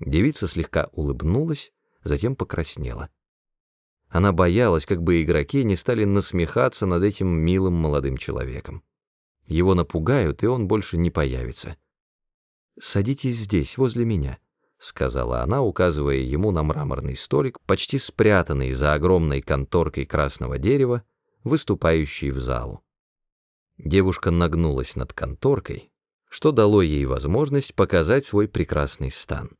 Девица слегка улыбнулась, затем покраснела. Она боялась, как бы игроки не стали насмехаться над этим милым молодым человеком. Его напугают, и он больше не появится. «Садитесь здесь, возле меня», — сказала она, указывая ему на мраморный столик, почти спрятанный за огромной конторкой красного дерева, выступающий в залу. Девушка нагнулась над конторкой, что дало ей возможность показать свой прекрасный стан.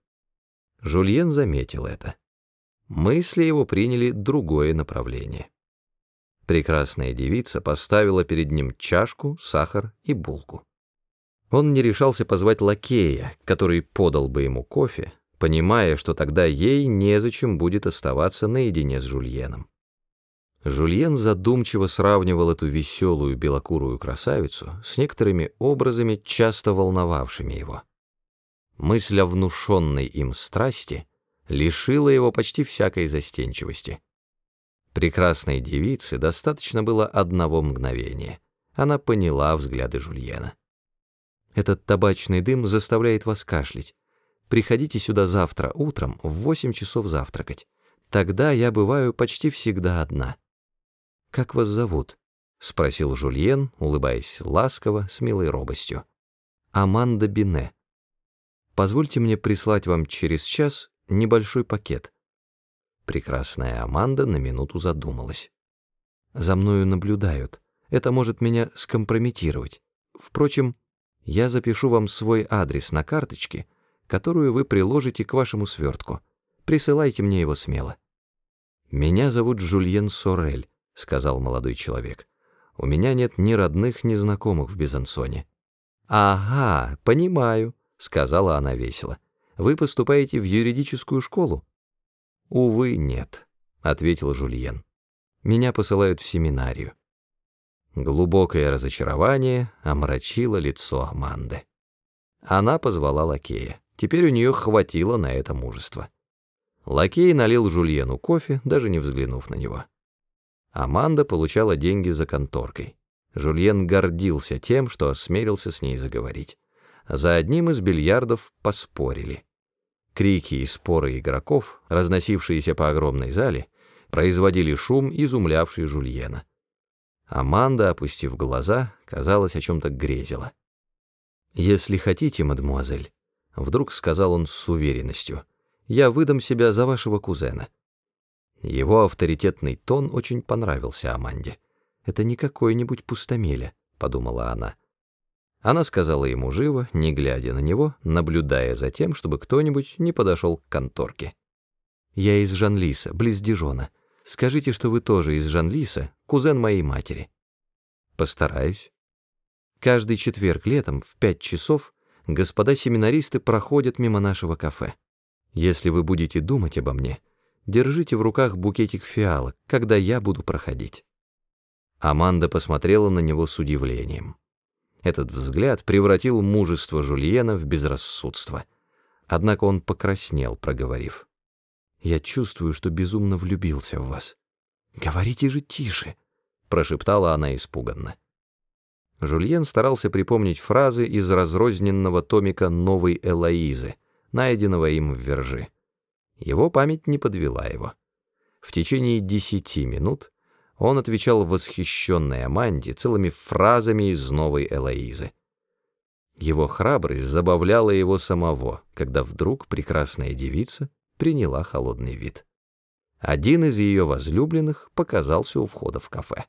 Жульен заметил это. Мысли его приняли другое направление. Прекрасная девица поставила перед ним чашку, сахар и булку. Он не решался позвать лакея, который подал бы ему кофе, понимая, что тогда ей незачем будет оставаться наедине с Жульеном. Жульен задумчиво сравнивал эту веселую белокурую красавицу с некоторыми образами, часто волновавшими его. Мысль о внушенной им страсти лишила его почти всякой застенчивости. Прекрасной девице достаточно было одного мгновения. Она поняла взгляды Жульена. «Этот табачный дым заставляет вас кашлять. Приходите сюда завтра утром в восемь часов завтракать. Тогда я бываю почти всегда одна». «Как вас зовут?» — спросил Жульен, улыбаясь ласково, с милой робостью. «Аманда Бине». Позвольте мне прислать вам через час небольшой пакет». Прекрасная Аманда на минуту задумалась. «За мною наблюдают. Это может меня скомпрометировать. Впрочем, я запишу вам свой адрес на карточке, которую вы приложите к вашему свертку. Присылайте мне его смело». «Меня зовут Жульен Сорель», — сказал молодой человек. «У меня нет ни родных, ни знакомых в Безансоне». «Ага, понимаю», сказала она весело. Вы поступаете в юридическую школу? Увы, нет, ответил Жульен. Меня посылают в семинарию. Глубокое разочарование омрачило лицо Аманды. Она позвала лакея. Теперь у нее хватило на это мужества. Лакей налил Жульену кофе, даже не взглянув на него. Аманда получала деньги за конторкой. Жульен гордился тем, что осмелился с ней заговорить за одним из бильярдов поспорили. Крики и споры игроков, разносившиеся по огромной зале, производили шум, изумлявший Жульена. Аманда, опустив глаза, казалось, о чем-то грезила. «Если хотите, мадемуазель», — вдруг сказал он с уверенностью, — «я выдам себя за вашего кузена». Его авторитетный тон очень понравился Аманде. «Это не какой-нибудь пустомеля», — подумала она. Она сказала ему живо, не глядя на него, наблюдая за тем, чтобы кто-нибудь не подошел к конторке. «Я из Жанлиса, близ Дижона. Скажите, что вы тоже из Жанлиса, кузен моей матери». «Постараюсь». Каждый четверг летом в пять часов господа семинаристы проходят мимо нашего кафе. Если вы будете думать обо мне, держите в руках букетик фиалок, когда я буду проходить». Аманда посмотрела на него с удивлением. Этот взгляд превратил мужество Жульена в безрассудство. Однако он покраснел, проговорив. «Я чувствую, что безумно влюбился в вас». «Говорите же тише», — прошептала она испуганно. Жульен старался припомнить фразы из разрозненного томика «Новой Элоизы», найденного им в Вержи. Его память не подвела его. В течение десяти минут он отвечал восхищенной Аманде целыми фразами из новой Элоизы. Его храбрость забавляла его самого, когда вдруг прекрасная девица приняла холодный вид. Один из ее возлюбленных показался у входа в кафе.